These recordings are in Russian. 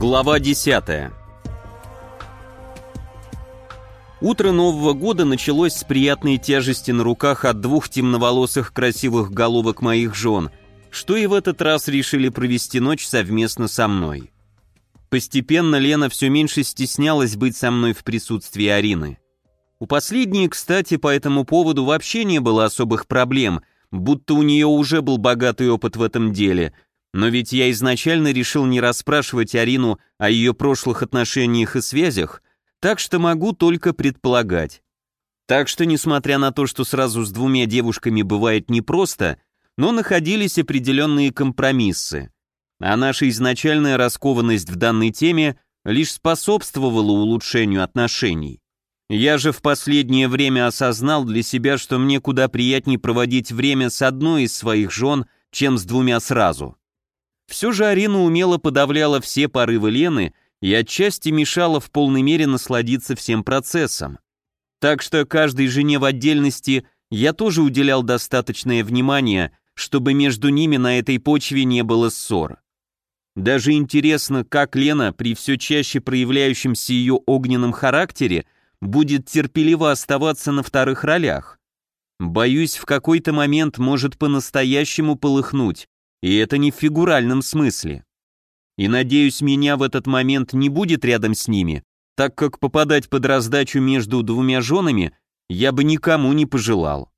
Глава 10 Утро Нового года началось с приятной тяжести на руках от двух темноволосых красивых головок моих жен, что и в этот раз решили провести ночь совместно со мной. Постепенно Лена все меньше стеснялась быть со мной в присутствии Арины. У последней, кстати, по этому поводу вообще не было особых проблем, будто у нее уже был богатый опыт в этом деле – но ведь я изначально решил не расспрашивать Арину о ее прошлых отношениях и связях, так что могу только предполагать. Так что, несмотря на то, что сразу с двумя девушками бывает непросто, но находились определенные компромиссы. А наша изначальная раскованность в данной теме лишь способствовала улучшению отношений. Я же в последнее время осознал для себя, что мне куда приятнее проводить время с одной из своих жен, чем с двумя сразу. Все же Арина умело подавляла все порывы Лены и отчасти мешала в полной мере насладиться всем процессом. Так что каждой жене в отдельности я тоже уделял достаточное внимание, чтобы между ними на этой почве не было ссор. Даже интересно, как Лена при все чаще проявляющемся ее огненном характере будет терпеливо оставаться на вторых ролях. Боюсь, в какой-то момент может по-настоящему полыхнуть, и это не в фигуральном смысле. И надеюсь, меня в этот момент не будет рядом с ними, так как попадать под раздачу между двумя женами я бы никому не пожелал.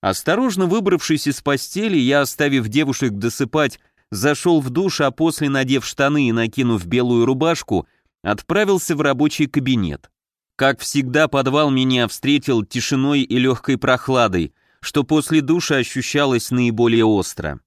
Осторожно выбравшись из постели, я, оставив девушек досыпать, зашел в душ, а после, надев штаны и накинув белую рубашку, отправился в рабочий кабинет. Как всегда, подвал меня встретил тишиной и легкой прохладой, что после душа ощущалось наиболее остро.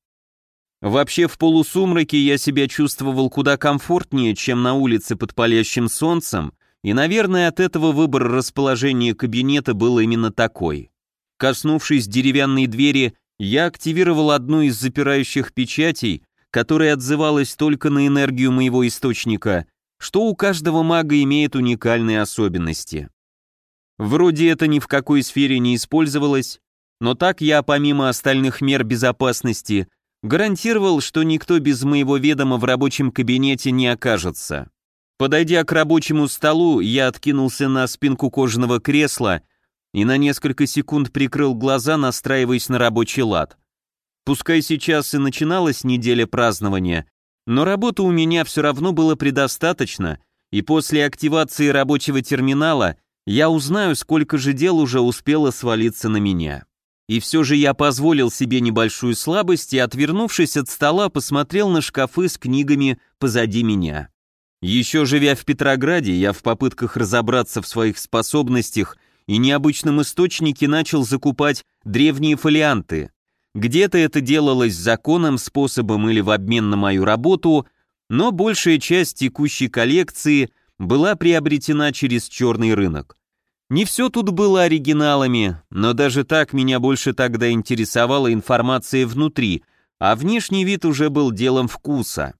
Вообще в полусумраке я себя чувствовал куда комфортнее, чем на улице под палящим солнцем, и, наверное, от этого выбор расположения кабинета был именно такой. Коснувшись деревянной двери, я активировал одну из запирающих печатей, которая отзывалась только на энергию моего источника, что у каждого мага имеет уникальные особенности. Вроде это ни в какой сфере не использовалось, но так я, помимо остальных мер безопасности, гарантировал, что никто без моего ведома в рабочем кабинете не окажется. Подойдя к рабочему столу, я откинулся на спинку кожаного кресла и на несколько секунд прикрыл глаза, настраиваясь на рабочий лад. Пускай сейчас и начиналась неделя празднования, но работы у меня все равно было предостаточно, и после активации рабочего терминала я узнаю, сколько же дел уже успело свалиться на меня. И все же я позволил себе небольшую слабость и, отвернувшись от стола, посмотрел на шкафы с книгами позади меня. Еще живя в Петрограде, я в попытках разобраться в своих способностях и необычном источнике начал закупать древние фолианты. Где-то это делалось законным способом или в обмен на мою работу, но большая часть текущей коллекции была приобретена через черный рынок. Не все тут было оригиналами, но даже так меня больше тогда интересовала информация внутри, а внешний вид уже был делом вкуса.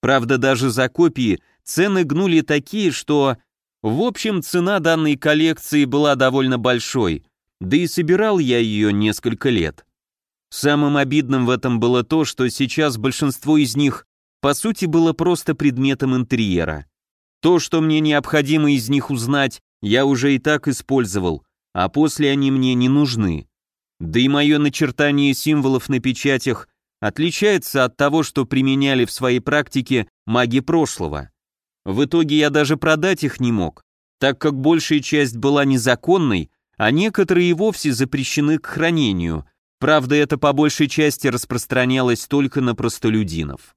Правда, даже за копии цены гнули такие, что... В общем, цена данной коллекции была довольно большой, да и собирал я ее несколько лет. Самым обидным в этом было то, что сейчас большинство из них, по сути, было просто предметом интерьера. То, что мне необходимо из них узнать, я уже и так использовал, а после они мне не нужны. Да и мое начертание символов на печатях отличается от того, что применяли в своей практике маги прошлого. В итоге я даже продать их не мог, так как большая часть была незаконной, а некоторые и вовсе запрещены к хранению. Правда, это по большей части распространялось только на простолюдинов.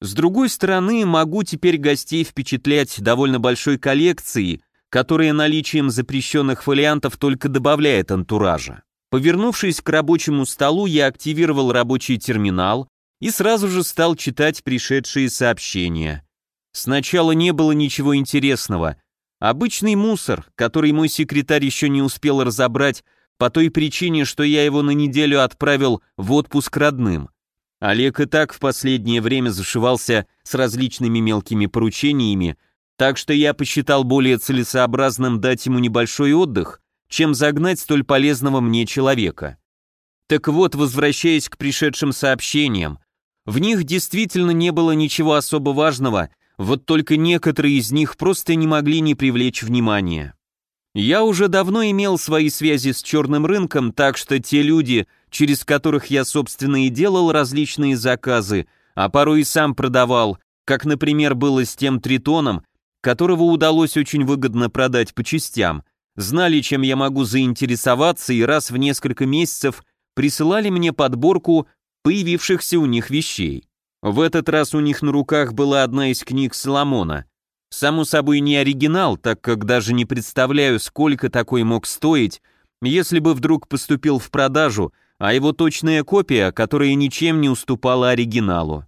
С другой стороны, могу теперь гостей впечатлять довольно большой коллекцией, которая наличием запрещенных фолиантов только добавляет антуража. Повернувшись к рабочему столу, я активировал рабочий терминал и сразу же стал читать пришедшие сообщения. Сначала не было ничего интересного. Обычный мусор, который мой секретарь еще не успел разобрать по той причине, что я его на неделю отправил в отпуск родным. Олег и так в последнее время зашивался с различными мелкими поручениями, так что я посчитал более целесообразным дать ему небольшой отдых, чем загнать столь полезного мне человека. Так вот, возвращаясь к пришедшим сообщениям, в них действительно не было ничего особо важного, вот только некоторые из них просто не могли не привлечь внимания. Я уже давно имел свои связи с черным рынком, так что те люди, через которых я, собственно, и делал различные заказы, а порой и сам продавал, как, например, было с тем тритоном, которого удалось очень выгодно продать по частям, знали, чем я могу заинтересоваться и раз в несколько месяцев присылали мне подборку появившихся у них вещей. В этот раз у них на руках была одна из книг Соломона. Само собой не оригинал, так как даже не представляю, сколько такой мог стоить, если бы вдруг поступил в продажу, а его точная копия, которая ничем не уступала оригиналу.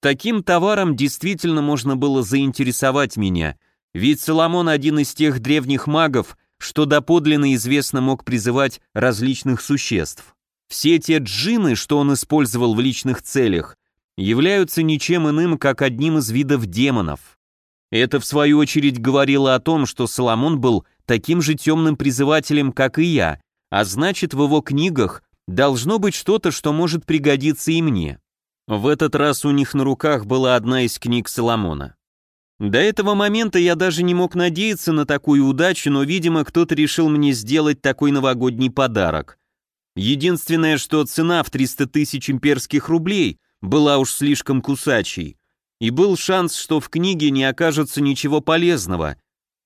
Таким товаром действительно можно было заинтересовать меня, ведь Соломон один из тех древних магов, что доподлинно известно мог призывать различных существ. Все те джины, что он использовал в личных целях, являются ничем иным, как одним из видов демонов. Это, в свою очередь, говорило о том, что Соломон был таким же темным призывателем, как и я, а значит, в его книгах должно быть что-то, что может пригодиться и мне. В этот раз у них на руках была одна из книг Соломона. До этого момента я даже не мог надеяться на такую удачу, но, видимо, кто-то решил мне сделать такой новогодний подарок. Единственное, что цена в 300 тысяч имперских рублей – была уж слишком кусачей, и был шанс, что в книге не окажется ничего полезного,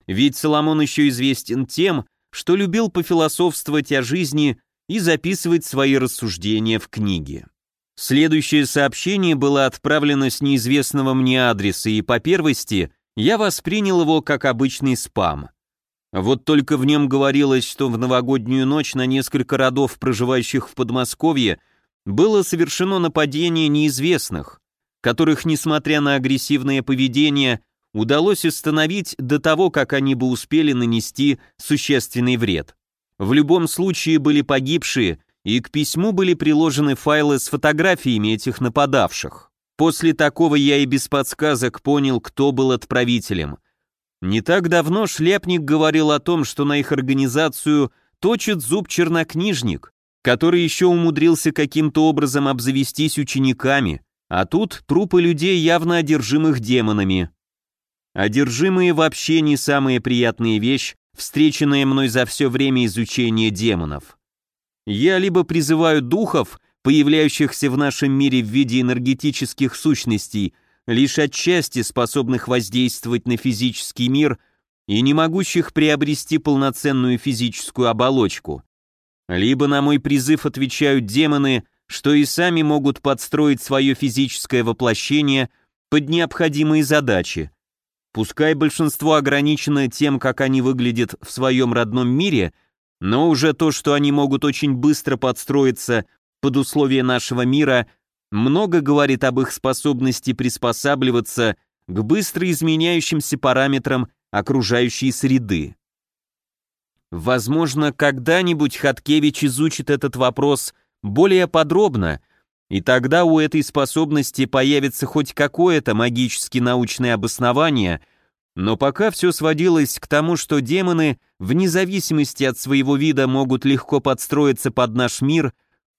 ведь Соломон еще известен тем, что любил пофилософствовать о жизни и записывать свои рассуждения в книге. Следующее сообщение было отправлено с неизвестного мне адреса, и по первости я воспринял его как обычный спам. Вот только в нем говорилось, что в новогоднюю ночь на несколько родов, проживающих в Подмосковье, было совершено нападение неизвестных, которых, несмотря на агрессивное поведение, удалось остановить до того, как они бы успели нанести существенный вред. В любом случае были погибшие, и к письму были приложены файлы с фотографиями этих нападавших. После такого я и без подсказок понял, кто был отправителем. Не так давно Шляпник говорил о том, что на их организацию точит зуб чернокнижник, который еще умудрился каким-то образом обзавестись учениками, а тут трупы людей, явно одержимых демонами. Одержимые вообще не самая приятная вещь, встреченная мной за все время изучения демонов. Я либо призываю духов, появляющихся в нашем мире в виде энергетических сущностей, лишь отчасти способных воздействовать на физический мир и не могущих приобрести полноценную физическую оболочку, либо на мой призыв отвечают демоны, что и сами могут подстроить свое физическое воплощение под необходимые задачи. Пускай большинство ограничено тем, как они выглядят в своем родном мире, но уже то, что они могут очень быстро подстроиться под условия нашего мира, много говорит об их способности приспосабливаться к быстро изменяющимся параметрам окружающей среды. Возможно, когда-нибудь Хаткевич изучит этот вопрос более подробно, и тогда у этой способности появится хоть какое-то магически научное обоснование, но пока все сводилось к тому, что демоны, вне зависимости от своего вида, могут легко подстроиться под наш мир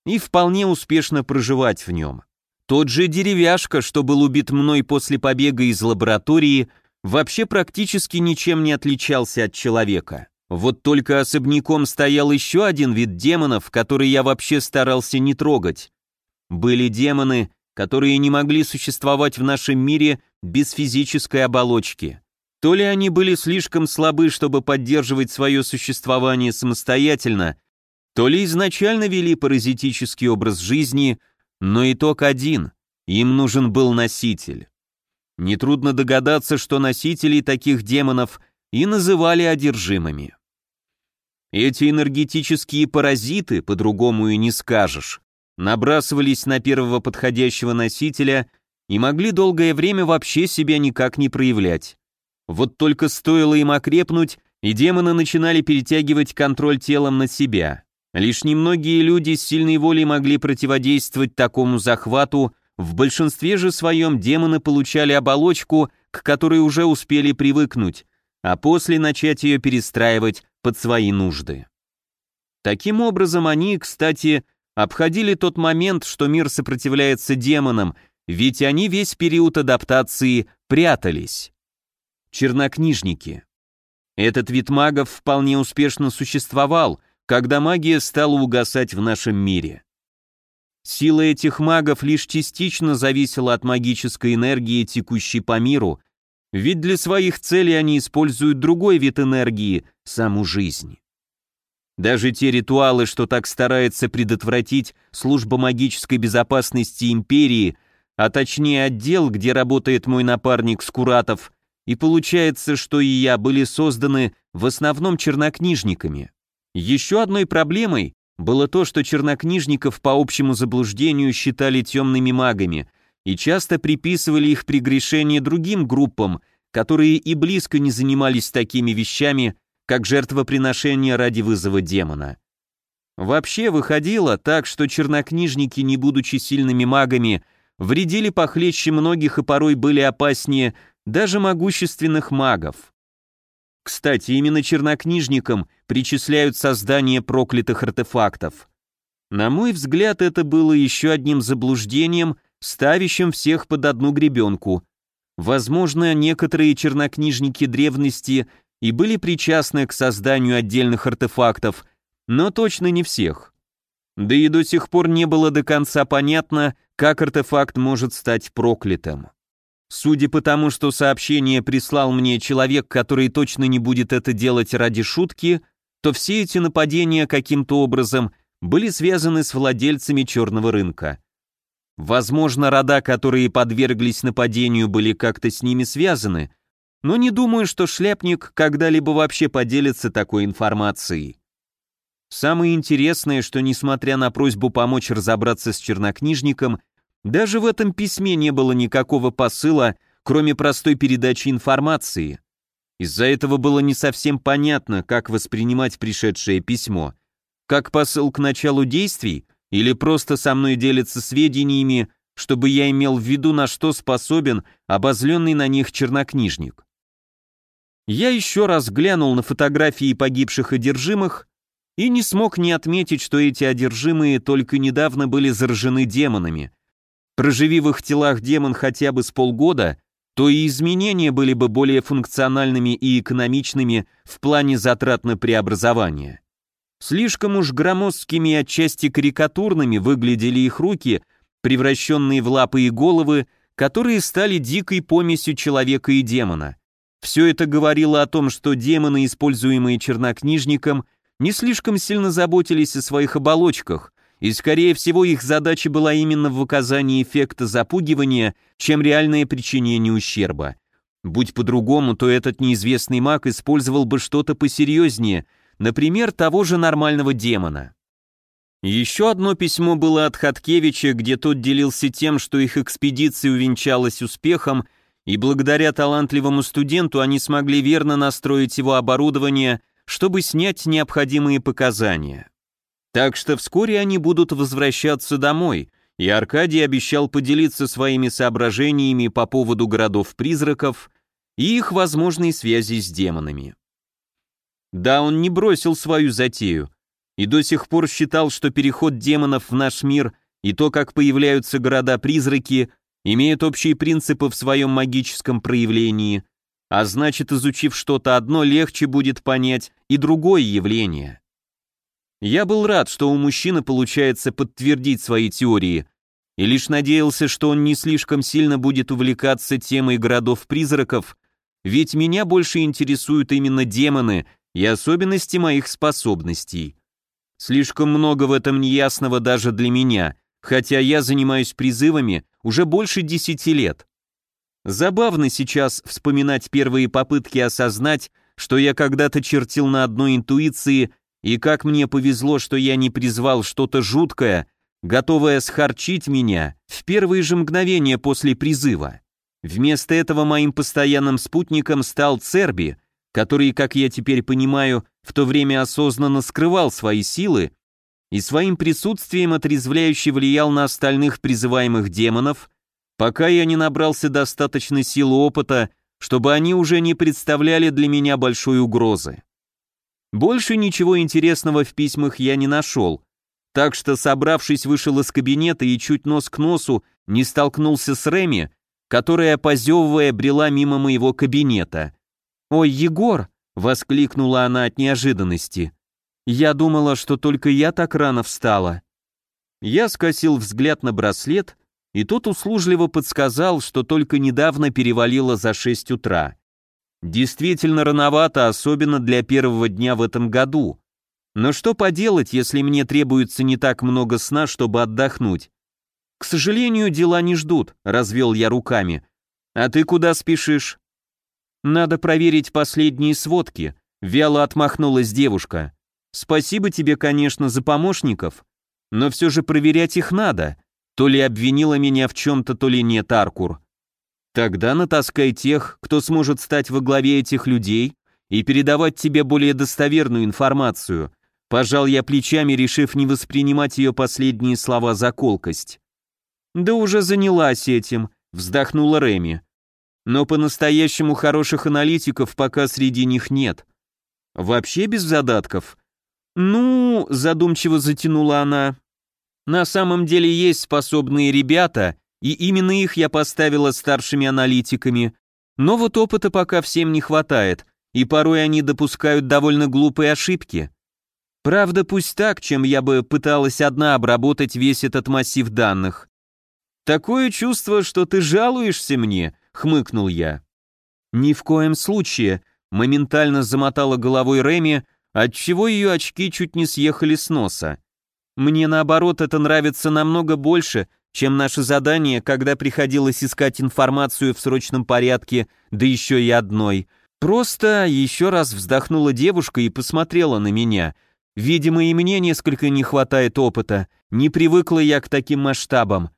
и вполне успешно проживать в нем. Тот же деревяшка, что был убит мной после побега из лаборатории, вообще практически ничем не отличался от человека. Вот только особняком стоял еще один вид демонов, который я вообще старался не трогать. Были демоны, которые не могли существовать в нашем мире без физической оболочки. То ли они были слишком слабы, чтобы поддерживать свое существование самостоятельно, то ли изначально вели паразитический образ жизни, но итог один – им нужен был носитель. Нетрудно догадаться, что носителей таких демонов – и называли одержимыми. Эти энергетические паразиты, по-другому и не скажешь, набрасывались на первого подходящего носителя и могли долгое время вообще себя никак не проявлять. Вот только стоило им окрепнуть, и демоны начинали перетягивать контроль телом на себя. Лишь немногие люди с сильной волей могли противодействовать такому захвату, в большинстве же своем демоны получали оболочку, к которой уже успели привыкнуть, а после начать ее перестраивать под свои нужды. Таким образом, они, кстати, обходили тот момент, что мир сопротивляется демонам, ведь они весь период адаптации прятались. Чернокнижники. Этот вид магов вполне успешно существовал, когда магия стала угасать в нашем мире. Сила этих магов лишь частично зависела от магической энергии, текущей по миру, ведь для своих целей они используют другой вид энергии – саму жизнь. Даже те ритуалы, что так старается предотвратить служба магической безопасности империи, а точнее отдел, где работает мой напарник Скуратов, и получается, что и я были созданы в основном чернокнижниками. Еще одной проблемой было то, что чернокнижников по общему заблуждению считали темными магами и часто приписывали их прегрешения другим группам, которые и близко не занимались такими вещами, как жертвоприношение ради вызова демона. Вообще выходило так, что чернокнижники, не будучи сильными магами, вредили похлеще многих и порой были опаснее даже могущественных магов. Кстати, именно чернокнижникам причисляют создание проклятых артефактов. На мой взгляд, это было еще одним заблуждением, ставящим всех под одну гребенку. Возможно, некоторые чернокнижники древности и были причастны к созданию отдельных артефактов, но точно не всех. Да и до сих пор не было до конца понятно, как артефакт может стать проклятым. Судя по тому, что сообщение прислал мне человек, который точно не будет это делать ради шутки, то все эти нападения каким-то образом были связаны с владельцами черного рынка. Возможно, рода, которые подверглись нападению, были как-то с ними связаны, но не думаю, что шляпник когда-либо вообще поделится такой информацией. Самое интересное, что несмотря на просьбу помочь разобраться с чернокнижником, даже в этом письме не было никакого посыла, кроме простой передачи информации. Из-за этого было не совсем понятно, как воспринимать пришедшее письмо. Как посыл к началу действий или просто со мной делиться сведениями, чтобы я имел в виду, на что способен обозленный на них чернокнижник. Я еще раз глянул на фотографии погибших одержимых и не смог не отметить, что эти одержимые только недавно были заражены демонами, Проживи в их телах демон хотя бы с полгода, то и изменения были бы более функциональными и экономичными в плане затрат на преобразование. Слишком уж громоздкими и отчасти карикатурными выглядели их руки, превращенные в лапы и головы, которые стали дикой помесью человека и демона. Все это говорило о том, что демоны, используемые чернокнижником, не слишком сильно заботились о своих оболочках, и, скорее всего, их задача была именно в оказании эффекта запугивания, чем реальное причинение ущерба. Будь по-другому, то этот неизвестный маг использовал бы что-то посерьезнее, например, того же нормального демона. Еще одно письмо было от Хаткевича, где тот делился тем, что их экспедиция увенчалась успехом, и благодаря талантливому студенту они смогли верно настроить его оборудование, чтобы снять необходимые показания. Так что вскоре они будут возвращаться домой, и Аркадий обещал поделиться своими соображениями по поводу городов-призраков и их возможной связи с демонами. Да, он не бросил свою затею, и до сих пор считал, что переход демонов в наш мир и то, как появляются города-призраки, имеют общие принципы в своем магическом проявлении, а значит, изучив что-то одно, легче будет понять и другое явление. Я был рад, что у мужчины получается подтвердить свои теории, и лишь надеялся, что он не слишком сильно будет увлекаться темой городов-призраков, ведь меня больше интересуют именно демоны и особенности моих способностей. Слишком много в этом неясного даже для меня, хотя я занимаюсь призывами уже больше десяти лет. Забавно сейчас вспоминать первые попытки осознать, что я когда-то чертил на одной интуиции и как мне повезло, что я не призвал что-то жуткое, готовое схарчить меня в первые же мгновения после призыва. Вместо этого моим постоянным спутником стал Церби, который, как я теперь понимаю, в то время осознанно скрывал свои силы и своим присутствием отрезвляюще влиял на остальных призываемых демонов, пока я не набрался достаточной силы опыта, чтобы они уже не представляли для меня большой угрозы. Больше ничего интересного в письмах я не нашел, так что, собравшись, вышел из кабинета и чуть нос к носу не столкнулся с Реми, которая, позевывая, брела мимо моего кабинета. «Ой, Егор!» — воскликнула она от неожиданности. «Я думала, что только я так рано встала». Я скосил взгляд на браслет, и тот услужливо подсказал, что только недавно перевалило за шесть утра. Действительно рановато, особенно для первого дня в этом году. Но что поделать, если мне требуется не так много сна, чтобы отдохнуть? К сожалению, дела не ждут, развел я руками. А ты куда спешишь? Надо проверить последние сводки, вяло отмахнулась девушка. Спасибо тебе, конечно, за помощников, но все же проверять их надо. То ли обвинила меня в чем-то, то ли нет, Аркур. Тогда натаскай тех, кто сможет стать во главе этих людей и передавать тебе более достоверную информацию, Пожал я плечами, решив не воспринимать ее последние слова за колкость. «Да уже занялась этим», — вздохнула Реми. «Но по-настоящему хороших аналитиков пока среди них нет. Вообще без задатков?» «Ну», — задумчиво затянула она, «на самом деле есть способные ребята, и именно их я поставила старшими аналитиками, но вот опыта пока всем не хватает, и порой они допускают довольно глупые ошибки. Правда, пусть так, чем я бы пыталась одна обработать весь этот массив данных. Такое чувство, что ты жалуешься мне, хмыкнул я. Ни в коем случае, моментально замотала головой Реми, отчего ее очки чуть не съехали с носа. Мне наоборот это нравится намного больше, чем наше задание, когда приходилось искать информацию в срочном порядке, да еще и одной. Просто еще раз вздохнула девушка и посмотрела на меня, Видимо, и мне несколько не хватает опыта, не привыкла я к таким масштабам.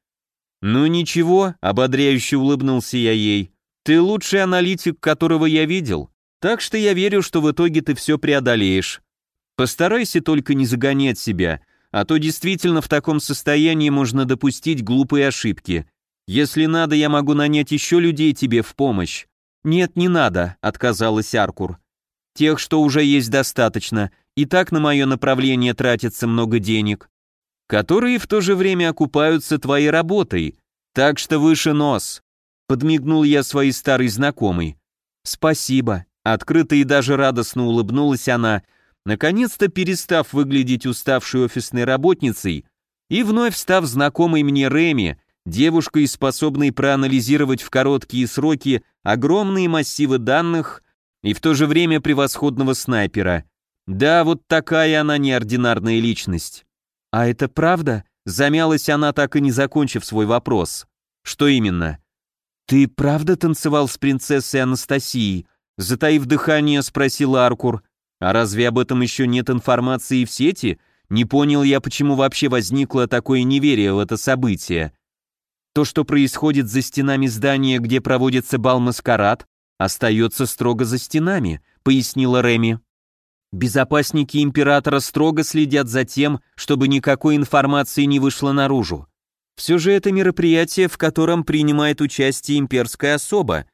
Ну ничего, ободряюще улыбнулся я ей. Ты лучший аналитик, которого я видел, так что я верю, что в итоге ты все преодолеешь. Постарайся только не загонять себя, а то действительно в таком состоянии можно допустить глупые ошибки. Если надо, я могу нанять еще людей тебе в помощь. Нет, не надо, отказалась Аркур. Тех, что уже есть достаточно, и так на мое направление тратится много денег, которые в то же время окупаются твоей работой, так что выше нос. Подмигнул я своей старой знакомой. Спасибо. Открыто и даже радостно улыбнулась она, наконец-то перестав выглядеть уставшей офисной работницей и вновь став знакомой мне Реми, девушкой, способной проанализировать в короткие сроки огромные массивы данных и в то же время превосходного снайпера – да, вот такая она неординарная личность. А это правда? Замялась она, так и не закончив свой вопрос. Что именно? Ты правда танцевал с принцессой Анастасией? Затаив дыхание, спросил Аркур. А разве об этом еще нет информации в сети? Не понял я, почему вообще возникло такое неверие в это событие. То, что происходит за стенами здания, где проводится бал-маскарад, остается строго за стенами, пояснила Реми. Безопасники императора строго следят за тем, чтобы никакой информации не вышло наружу. Все же это мероприятие, в котором принимает участие имперская особа.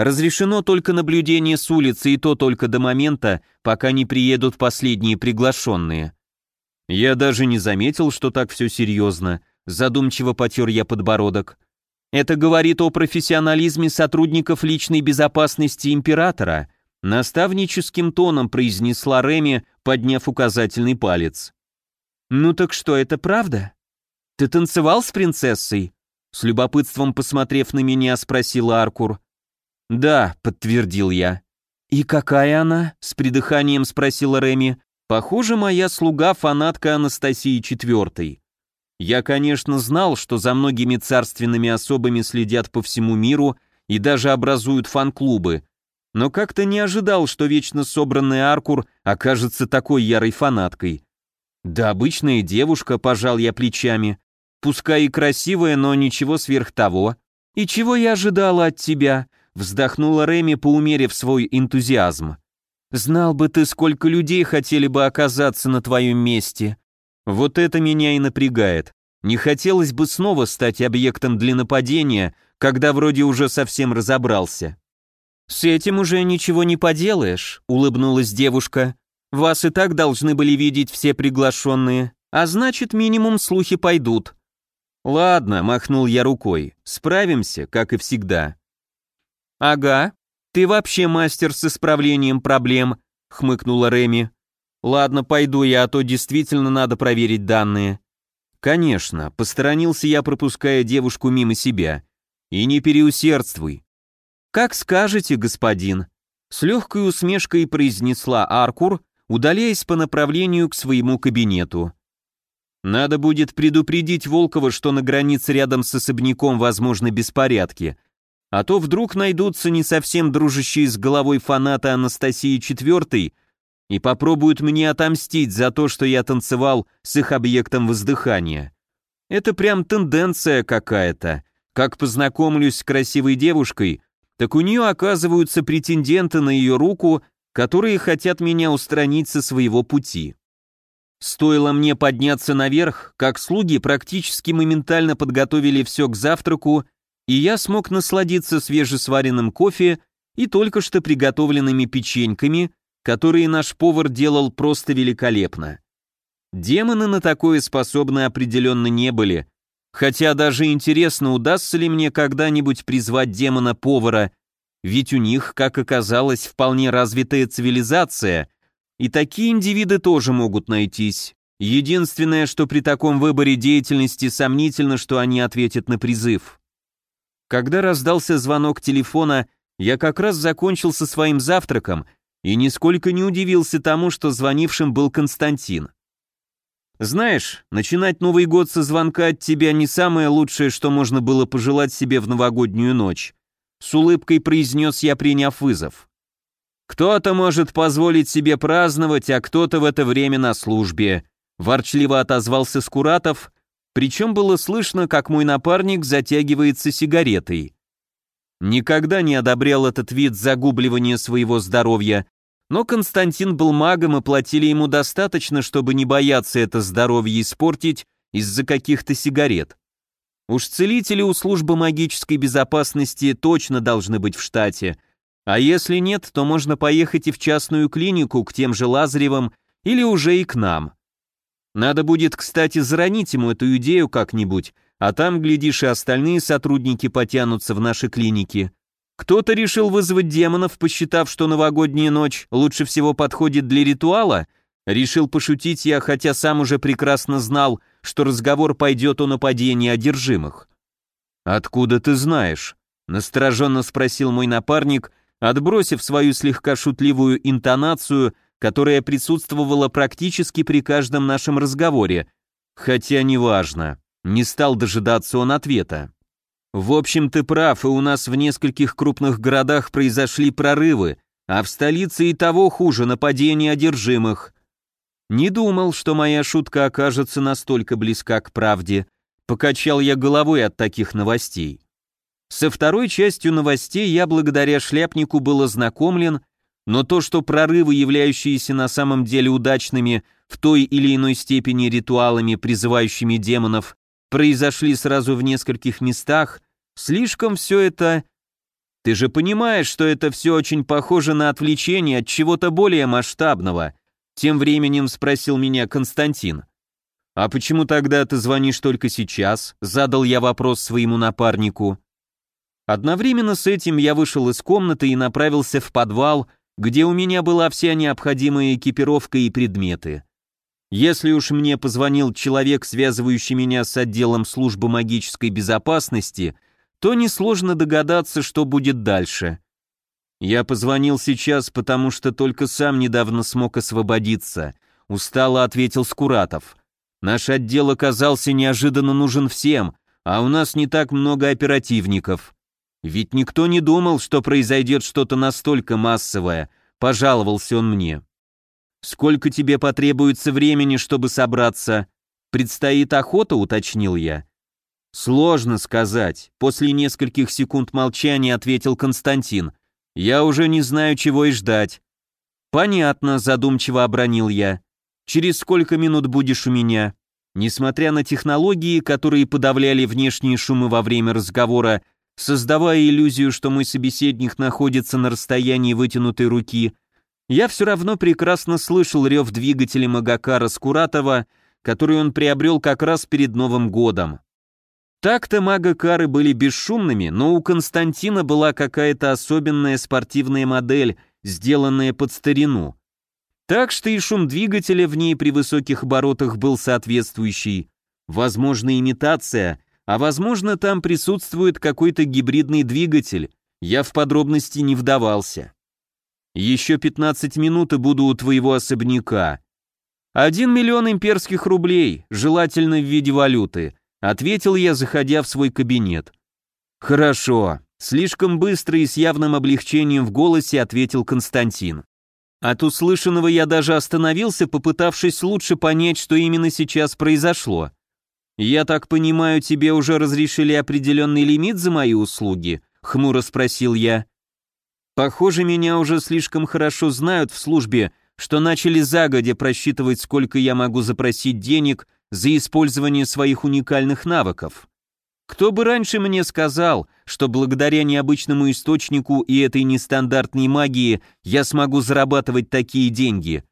Разрешено только наблюдение с улицы, и то только до момента, пока не приедут последние приглашенные. Я даже не заметил, что так все серьезно. Задумчиво потер я подбородок. Это говорит о профессионализме сотрудников личной безопасности императора – Наставническим тоном произнесла Реми, подняв указательный палец. «Ну так что, это правда? Ты танцевал с принцессой?» С любопытством посмотрев на меня, спросила Аркур. «Да», — подтвердил я. «И какая она?» — с придыханием спросила Реми. «Похоже, моя слуга — фанатка Анастасии Четвертой. Я, конечно, знал, что за многими царственными особами следят по всему миру и даже образуют фан-клубы, но как-то не ожидал, что вечно собранный Аркур окажется такой ярой фанаткой. Да обычная девушка, пожал я плечами. Пускай и красивая, но ничего сверх того. И чего я ожидала от тебя? Вздохнула Реми, поумерив свой энтузиазм. Знал бы ты, сколько людей хотели бы оказаться на твоем месте. Вот это меня и напрягает. Не хотелось бы снова стать объектом для нападения, когда вроде уже совсем разобрался. «С этим уже ничего не поделаешь», — улыбнулась девушка. «Вас и так должны были видеть все приглашенные, а значит, минимум слухи пойдут». Ладно, махнул я рукой, справимся, как и всегда. Ага, ты вообще мастер с исправлением проблем, хмыкнула Реми. Ладно, пойду я, а то действительно надо проверить данные. Конечно, посторонился я, пропуская девушку мимо себя. И не переусердствуй. Как скажете, господин. С легкой усмешкой произнесла Аркур, удаляясь по направлению к своему кабинету. Надо будет предупредить Волкова, что на границе рядом с особняком возможны беспорядки, а то вдруг найдутся не совсем дружащие с головой фанаты Анастасии IV и попробуют мне отомстить за то, что я танцевал с их объектом воздыхания. Это прям тенденция какая-то. Как познакомлюсь с красивой девушкой, так у нее оказываются претенденты на ее руку, которые хотят меня устранить со своего пути. Стоило мне подняться наверх, как слуги практически моментально подготовили все к завтраку, и я смог насладиться свежесваренным кофе и только что приготовленными печеньками, которые наш повар делал просто великолепно. Демоны на такое способны определенно не были, хотя даже интересно, удастся ли мне когда-нибудь призвать демона-повара, ведь у них, как оказалось, вполне развитая цивилизация — и такие индивиды тоже могут найтись. Единственное, что при таком выборе деятельности сомнительно, что они ответят на призыв. Когда раздался звонок телефона, я как раз закончил со своим завтраком и нисколько не удивился тому, что звонившим был Константин. Знаешь, начинать Новый год со звонка от тебя не самое лучшее, что можно было пожелать себе в новогоднюю ночь. С улыбкой произнес я, приняв вызов. Кто-то может позволить себе праздновать, а кто-то в это время на службе. Ворчливо отозвался Скуратов, причем было слышно, как мой напарник затягивается сигаретой. Никогда не одобрял этот вид загубливания своего здоровья, но Константин был магом и платили ему достаточно, чтобы не бояться это здоровье испортить из-за каких-то сигарет. Уж целители у службы магической безопасности точно должны быть в штате – а если нет, то можно поехать и в частную клинику к тем же Лазаревым или уже и к нам. Надо будет, кстати, заронить ему эту идею как-нибудь, а там, глядишь, и остальные сотрудники потянутся в наши клиники. Кто-то решил вызвать демонов, посчитав, что новогодняя ночь лучше всего подходит для ритуала? Решил пошутить я, хотя сам уже прекрасно знал, что разговор пойдет о нападении одержимых. «Откуда ты знаешь?» — настороженно спросил мой напарник, отбросив свою слегка шутливую интонацию, которая присутствовала практически при каждом нашем разговоре, хотя неважно, не стал дожидаться он ответа. В общем, ты прав, и у нас в нескольких крупных городах произошли прорывы, а в столице и того хуже нападение одержимых. Не думал, что моя шутка окажется настолько близка к правде. Покачал я головой от таких новостей. Со второй частью новостей я благодаря шляпнику был ознакомлен, но то, что прорывы, являющиеся на самом деле удачными в той или иной степени ритуалами, призывающими демонов, произошли сразу в нескольких местах, слишком все это... Ты же понимаешь, что это все очень похоже на отвлечение от чего-то более масштабного, тем временем спросил меня Константин. «А почему тогда ты звонишь только сейчас?» — задал я вопрос своему напарнику. Одновременно с этим я вышел из комнаты и направился в подвал, где у меня была вся необходимая экипировка и предметы. Если уж мне позвонил человек, связывающий меня с отделом службы магической безопасности, то несложно догадаться, что будет дальше. Я позвонил сейчас, потому что только сам недавно смог освободиться, устало ответил Скуратов. Наш отдел оказался неожиданно нужен всем, а у нас не так много оперативников. Ведь никто не думал, что произойдет что-то настолько массовое, пожаловался он мне. Сколько тебе потребуется времени, чтобы собраться? Предстоит охота, уточнил я. Сложно сказать. После нескольких секунд молчания ответил Константин. Я уже не знаю, чего и ждать. Понятно, задумчиво обронил я. Через сколько минут будешь у меня? Несмотря на технологии, которые подавляли внешние шумы во время разговора, создавая иллюзию, что мой собеседник находится на расстоянии вытянутой руки, я все равно прекрасно слышал рев двигателя Магакара Скуратова, который он приобрел как раз перед Новым годом. Так-то мага-кары были бесшумными, но у Константина была какая-то особенная спортивная модель, сделанная под старину. Так что и шум двигателя в ней при высоких оборотах был соответствующий. Возможно, имитация, а возможно, там присутствует какой-то гибридный двигатель. Я в подробности не вдавался. Еще 15 минут и буду у твоего особняка. Один миллион имперских рублей, желательно в виде валюты. Ответил я, заходя в свой кабинет. Хорошо. Слишком быстро и с явным облегчением в голосе ответил Константин. От услышанного я даже остановился, попытавшись лучше понять, что именно сейчас произошло. «Я так понимаю, тебе уже разрешили определенный лимит за мои услуги?» — хмуро спросил я. «Похоже, меня уже слишком хорошо знают в службе, что начали загодя просчитывать, сколько я могу запросить денег за использование своих уникальных навыков. Кто бы раньше мне сказал, что благодаря необычному источнику и этой нестандартной магии я смогу зарабатывать такие деньги?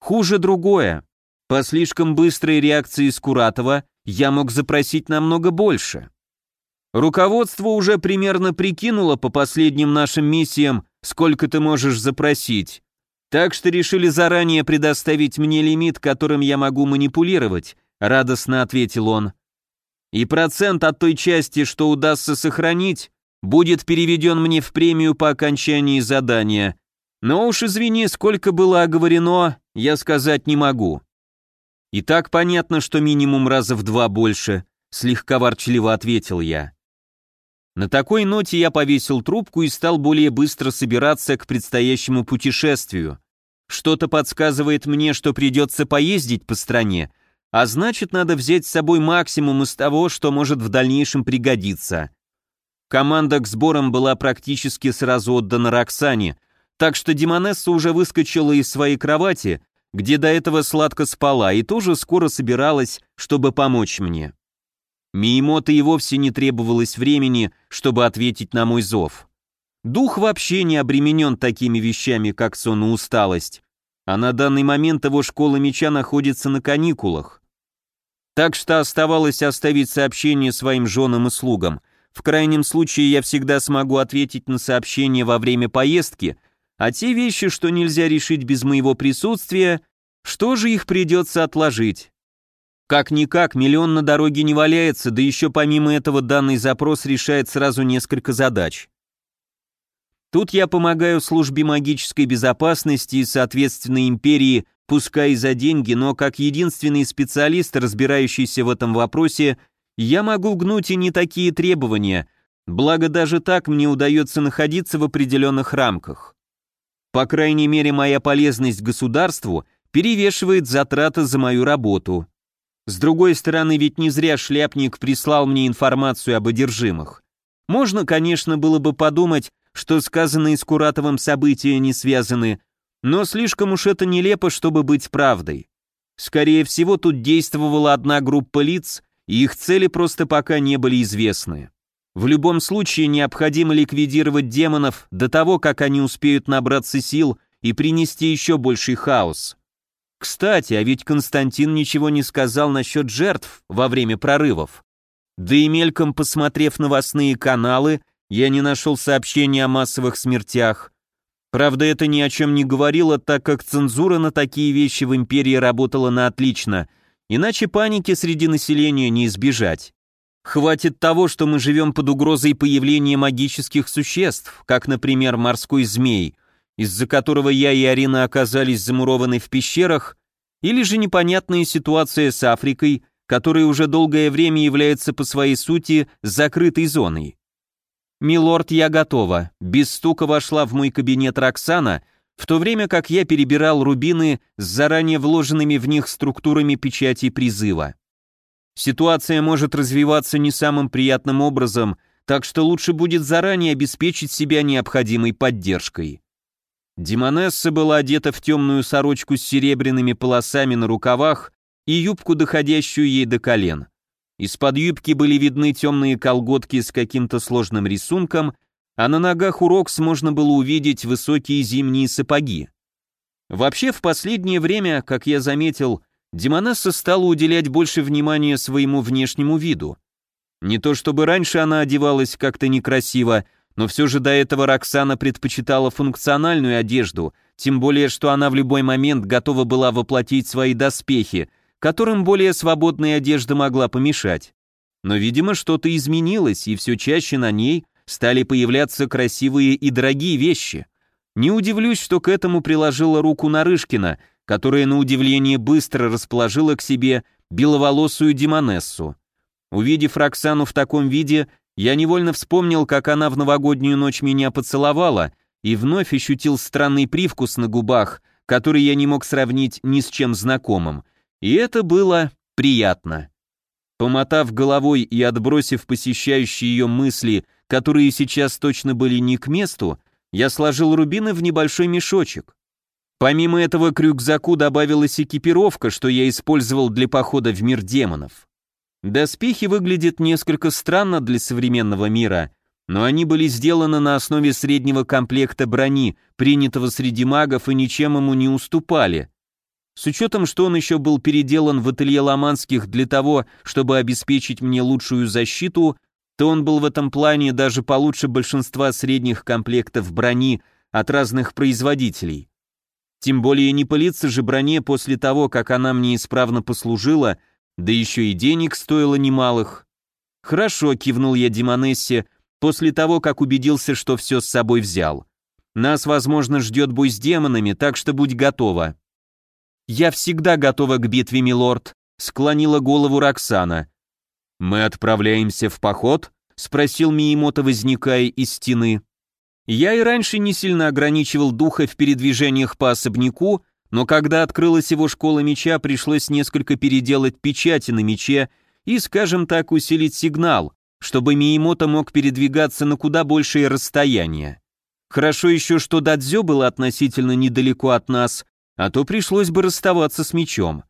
Хуже другое. По слишком быстрой реакции Скуратова я мог запросить намного больше. Руководство уже примерно прикинуло по последним нашим миссиям, сколько ты можешь запросить. Так что решили заранее предоставить мне лимит, которым я могу манипулировать, радостно ответил он. И процент от той части, что удастся сохранить, будет переведен мне в премию по окончании задания. Но уж извини, сколько было оговорено, я сказать не могу. И так понятно, что минимум раза в два больше, слегка ворчливо ответил я. На такой ноте я повесил трубку и стал более быстро собираться к предстоящему путешествию. Что-то подсказывает мне, что придется поездить по стране, а значит, надо взять с собой максимум из того, что может в дальнейшем пригодиться. Команда к сборам была практически сразу отдана Роксане, так что Демонесса уже выскочила из своей кровати, где до этого сладко спала, и тоже скоро собиралась, чтобы помочь мне. Миемота и вовсе не требовалось времени, чтобы ответить на мой зов. Дух вообще не обременен такими вещами, как сон и усталость, а на данный момент его школа меча находится на каникулах. Так что оставалось оставить сообщение своим женам и слугам. В крайнем случае я всегда смогу ответить на сообщение во время поездки, а те вещи, что нельзя решить без моего присутствия, что же их придется отложить? Как-никак, миллион на дороге не валяется, да еще помимо этого данный запрос решает сразу несколько задач. Тут я помогаю службе магической безопасности и, соответственно, империи, пускай и за деньги, но как единственный специалист, разбирающийся в этом вопросе, я могу гнуть и не такие требования, благо даже так мне удается находиться в определенных рамках. По крайней мере, моя полезность государству перевешивает затраты за мою работу. С другой стороны, ведь не зря шляпник прислал мне информацию об одержимых. Можно, конечно, было бы подумать, что сказанные с Куратовым события не связаны, но слишком уж это нелепо, чтобы быть правдой. Скорее всего, тут действовала одна группа лиц, и их цели просто пока не были известны. В любом случае необходимо ликвидировать демонов до того, как они успеют набраться сил и принести еще больший хаос. Кстати, а ведь Константин ничего не сказал насчет жертв во время прорывов. Да и мельком посмотрев новостные каналы, я не нашел сообщения о массовых смертях. Правда, это ни о чем не говорило, так как цензура на такие вещи в империи работала на отлично, иначе паники среди населения не избежать. Хватит того, что мы живем под угрозой появления магических существ, как, например, морской змей – из-за которого я и Арина оказались замурованы в пещерах, или же непонятная ситуация с Африкой, которая уже долгое время является по своей сути закрытой зоной. «Милорд, я готова», — без стука вошла в мой кабинет Роксана, в то время как я перебирал рубины с заранее вложенными в них структурами печати призыва. Ситуация может развиваться не самым приятным образом, так что лучше будет заранее обеспечить себя необходимой поддержкой. Демонесса была одета в темную сорочку с серебряными полосами на рукавах и юбку, доходящую ей до колен. Из-под юбки были видны темные колготки с каким-то сложным рисунком, а на ногах у Рокс можно было увидеть высокие зимние сапоги. Вообще, в последнее время, как я заметил, Демонесса стала уделять больше внимания своему внешнему виду. Не то чтобы раньше она одевалась как-то некрасиво, но все же до этого Роксана предпочитала функциональную одежду, тем более, что она в любой момент готова была воплотить свои доспехи, которым более свободная одежда могла помешать. Но, видимо, что-то изменилось, и все чаще на ней стали появляться красивые и дорогие вещи. Не удивлюсь, что к этому приложила руку Нарышкина, которая, на удивление, быстро расположила к себе беловолосую демонессу. Увидев Роксану в таком виде, я невольно вспомнил, как она в новогоднюю ночь меня поцеловала, и вновь ощутил странный привкус на губах, который я не мог сравнить ни с чем знакомым. И это было приятно. Помотав головой и отбросив посещающие ее мысли, которые сейчас точно были не к месту, я сложил рубины в небольшой мешочек. Помимо этого к рюкзаку добавилась экипировка, что я использовал для похода в мир демонов. Доспехи выглядят несколько странно для современного мира, но они были сделаны на основе среднего комплекта брони, принятого среди магов и ничем ему не уступали. С учетом, что он еще был переделан в ателье Ломанских для того, чтобы обеспечить мне лучшую защиту, то он был в этом плане даже получше большинства средних комплектов брони от разных производителей. Тем более не пылиться же броне после того, как она мне исправно послужила, да еще и денег стоило немалых. «Хорошо», — кивнул я Димонессе, после того, как убедился, что все с собой взял. «Нас, возможно, ждет бой с демонами, так что будь готова». «Я всегда готова к битве, милорд», — склонила голову Роксана. «Мы отправляемся в поход?» — спросил Миемото, возникая из стены. Я и раньше не сильно ограничивал духа в передвижениях по особняку, но когда открылась его школа меча, пришлось несколько переделать печати на мече и, скажем так, усилить сигнал, чтобы Миемото мог передвигаться на куда большее расстояние. Хорошо еще, что Дадзё было относительно недалеко от нас, а то пришлось бы расставаться с мечом.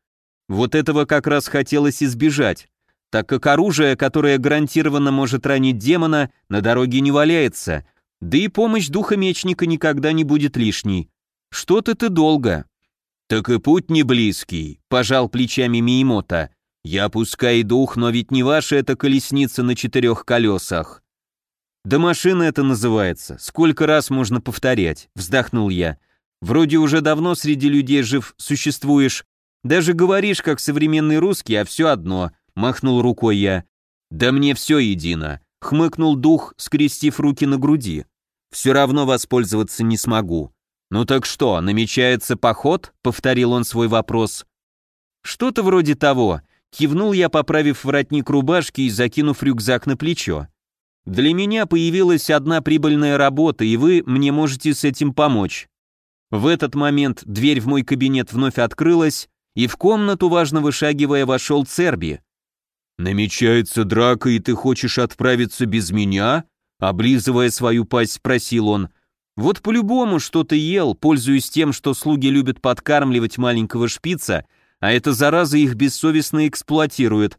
Вот этого как раз хотелось избежать, так как оружие, которое гарантированно может ранить демона, на дороге не валяется, да и помощь духа мечника никогда не будет лишней. Что-то ты долго. Так и путь не близкий, пожал плечами Миемота. Я пускай дух, но ведь не ваша эта колесница на четырех колесах. Да машина это называется. Сколько раз можно повторять? Вздохнул я. Вроде уже давно среди людей жив существуешь. Даже говоришь, как современный русский, а все одно. Махнул рукой я. Да мне все едино хмыкнул дух, скрестив руки на груди. «Все равно воспользоваться не смогу». «Ну так что, намечается поход?» — повторил он свой вопрос. «Что-то вроде того», — кивнул я, поправив воротник рубашки и закинув рюкзак на плечо. «Для меня появилась одна прибыльная работа, и вы мне можете с этим помочь». В этот момент дверь в мой кабинет вновь открылась, и в комнату, важно вышагивая, вошел Церби. «Намечается драка, и ты хочешь отправиться без меня?» Облизывая свою пасть, спросил он. «Вот по-любому что-то ел, пользуясь тем, что слуги любят подкармливать маленького шпица, а эта зараза их бессовестно эксплуатирует.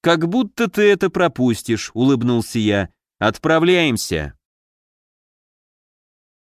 Как будто ты это пропустишь», — улыбнулся я. «Отправляемся».